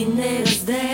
dinleriz day.